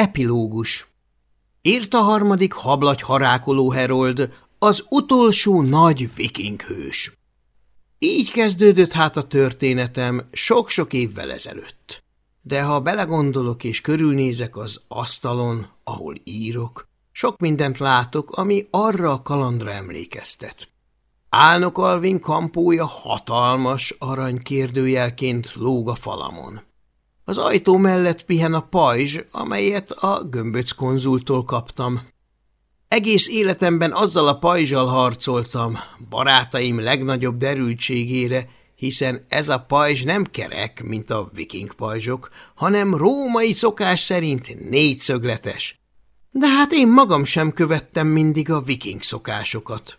Epilógus Írt a harmadik hablagy harákoló herold, az utolsó nagy vikinghős. Így kezdődött hát a történetem sok-sok évvel ezelőtt. De ha belegondolok és körülnézek az asztalon, ahol írok, sok mindent látok, ami arra a kalandra emlékeztet. Álnok Alvin kampója hatalmas arany kérdőjelként lóg a falamon. Az ajtó mellett pihen a pajzs, amelyet a gömböc konzultól kaptam. Egész életemben azzal a pajzsal harcoltam, barátaim legnagyobb derültségére, hiszen ez a pajzs nem kerek, mint a viking pajzsok, hanem római szokás szerint négyszögletes. De hát én magam sem követtem mindig a viking szokásokat.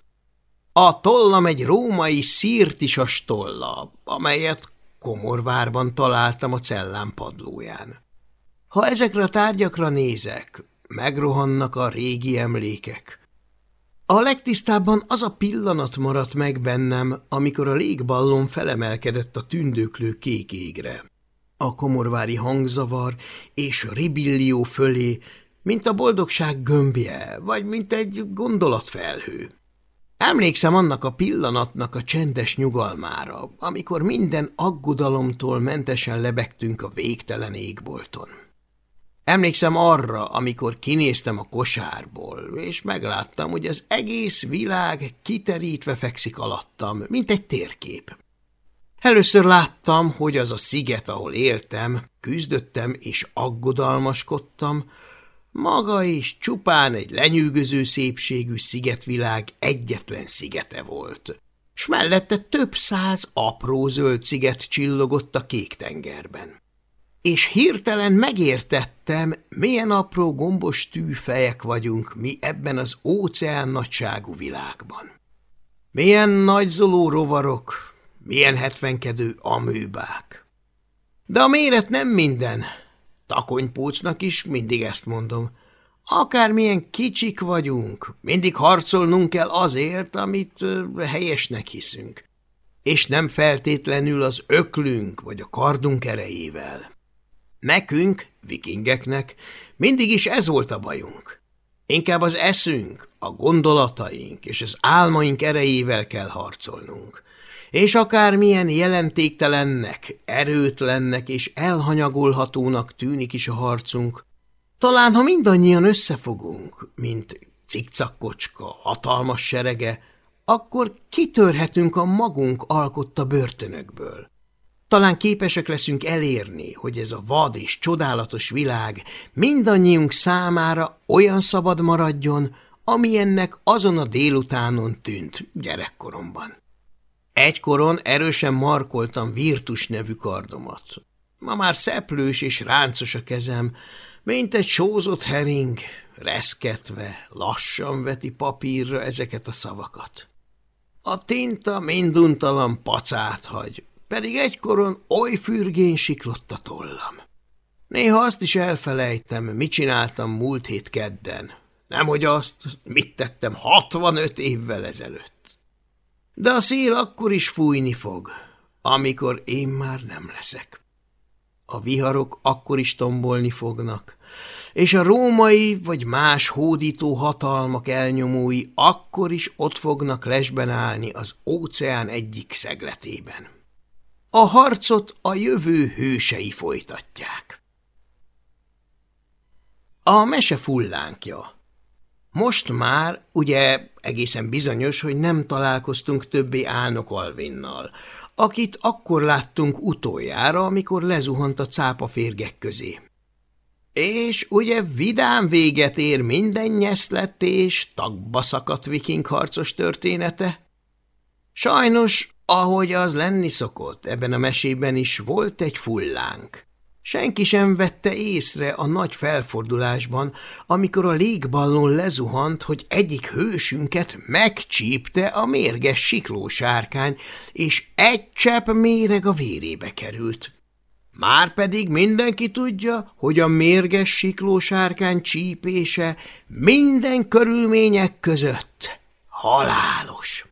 A tollam egy római szírtisas tolla, amelyet Komorvárban találtam a cellám padlóján. Ha ezekre a tárgyakra nézek, megrohannak a régi emlékek. A legtisztábban az a pillanat maradt meg bennem, amikor a légballon felemelkedett a tündöklő kék égre. A komorvári hangzavar és ribillió fölé, mint a boldogság gömbje, vagy mint egy gondolatfelhő. Emlékszem annak a pillanatnak a csendes nyugalmára, amikor minden aggodalomtól mentesen lebegtünk a végtelen égbolton. Emlékszem arra, amikor kinéztem a kosárból, és megláttam, hogy az egész világ kiterítve fekszik alattam, mint egy térkép. Először láttam, hogy az a sziget, ahol éltem, küzdöttem és aggodalmaskodtam, maga is csupán egy lenyűgöző szépségű szigetvilág egyetlen szigete volt, s mellette több száz apró zöld sziget csillogott a kék tengerben. És hirtelen megértettem, milyen apró gombos tűfejek vagyunk mi ebben az óceán nagyságú világban. Milyen nagyzoló rovarok, milyen hetvenkedő amőbák. De a méret nem minden, Takonypócnak is mindig ezt mondom. Akármilyen kicsik vagyunk, mindig harcolnunk kell azért, amit helyesnek hiszünk, és nem feltétlenül az öklünk vagy a kardunk erejével. Nekünk, vikingeknek, mindig is ez volt a bajunk. Inkább az eszünk, a gondolataink és az álmaink erejével kell harcolnunk és akármilyen jelentéktelennek, erőtlennek és elhanyagolhatónak tűnik is a harcunk, talán ha mindannyian összefogunk, mint cikcakkocska, hatalmas serege, akkor kitörhetünk a magunk alkotta börtönökből. Talán képesek leszünk elérni, hogy ez a vad és csodálatos világ mindannyiunk számára olyan szabad maradjon, amilyennek azon a délutánon tűnt gyerekkoromban. Egykoron erősen markoltam Virtus nevű kardomat. Ma már szeplős és ráncos a kezem, mint egy sózott hering, reszketve, lassan veti papírra ezeket a szavakat. A tinta minduntalan pacát hagy, pedig egykoron oly fürgén siklott a tollam. Néha azt is elfelejtem, mit csináltam múlt hét kedden. Nemhogy azt, mit tettem 65 évvel ezelőtt. De a szél akkor is fújni fog, amikor én már nem leszek. A viharok akkor is tombolni fognak, és a római vagy más hódító hatalmak elnyomói akkor is ott fognak lesben állni az óceán egyik szegletében. A harcot a jövő hősei folytatják. A mese fullánkja most már ugye egészen bizonyos, hogy nem találkoztunk többé Álnok Alvinnal, akit akkor láttunk utoljára, amikor lezuhant a cápa férgek közé. És ugye vidám véget ér minden nyeszlet és tagba szakadt viking harcos története? Sajnos, ahogy az lenni szokott, ebben a mesében is volt egy fullánk. Senki sem vette észre a nagy felfordulásban, amikor a légballon lezuhant, hogy egyik hősünket megcsípte a mérges siklósárkány, és egy csepp méreg a vérébe került. Márpedig mindenki tudja, hogy a mérges siklósárkány csípése minden körülmények között halálos.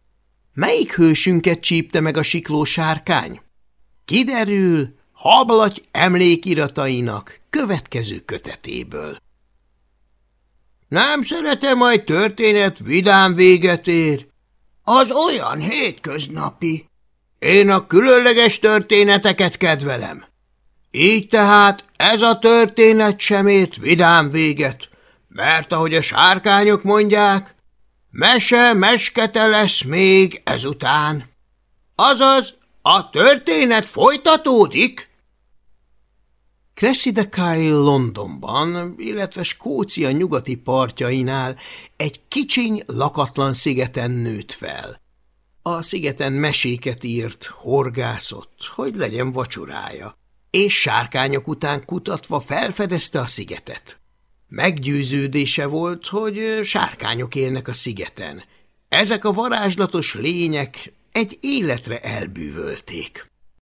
Melyik hősünket csípte meg a siklósárkány? Kiderül, hablaty emlékiratainak következő kötetéből. Nem szeretem, majd történet vidám véget ér. Az olyan hétköznapi. Én a különleges történeteket kedvelem. Így tehát ez a történet sem ért vidám véget, mert ahogy a sárkányok mondják, mese meskete lesz még ezután. Azaz, a történet folytatódik? Cressida Londonban, illetve Skócia nyugati partjainál egy kicsiny, lakatlan szigeten nőtt fel. A szigeten meséket írt, horgászott, hogy legyen vacsorája, és sárkányok után kutatva felfedezte a szigetet. Meggyőződése volt, hogy sárkányok élnek a szigeten. Ezek a varázslatos lények egy életre elbűvölték.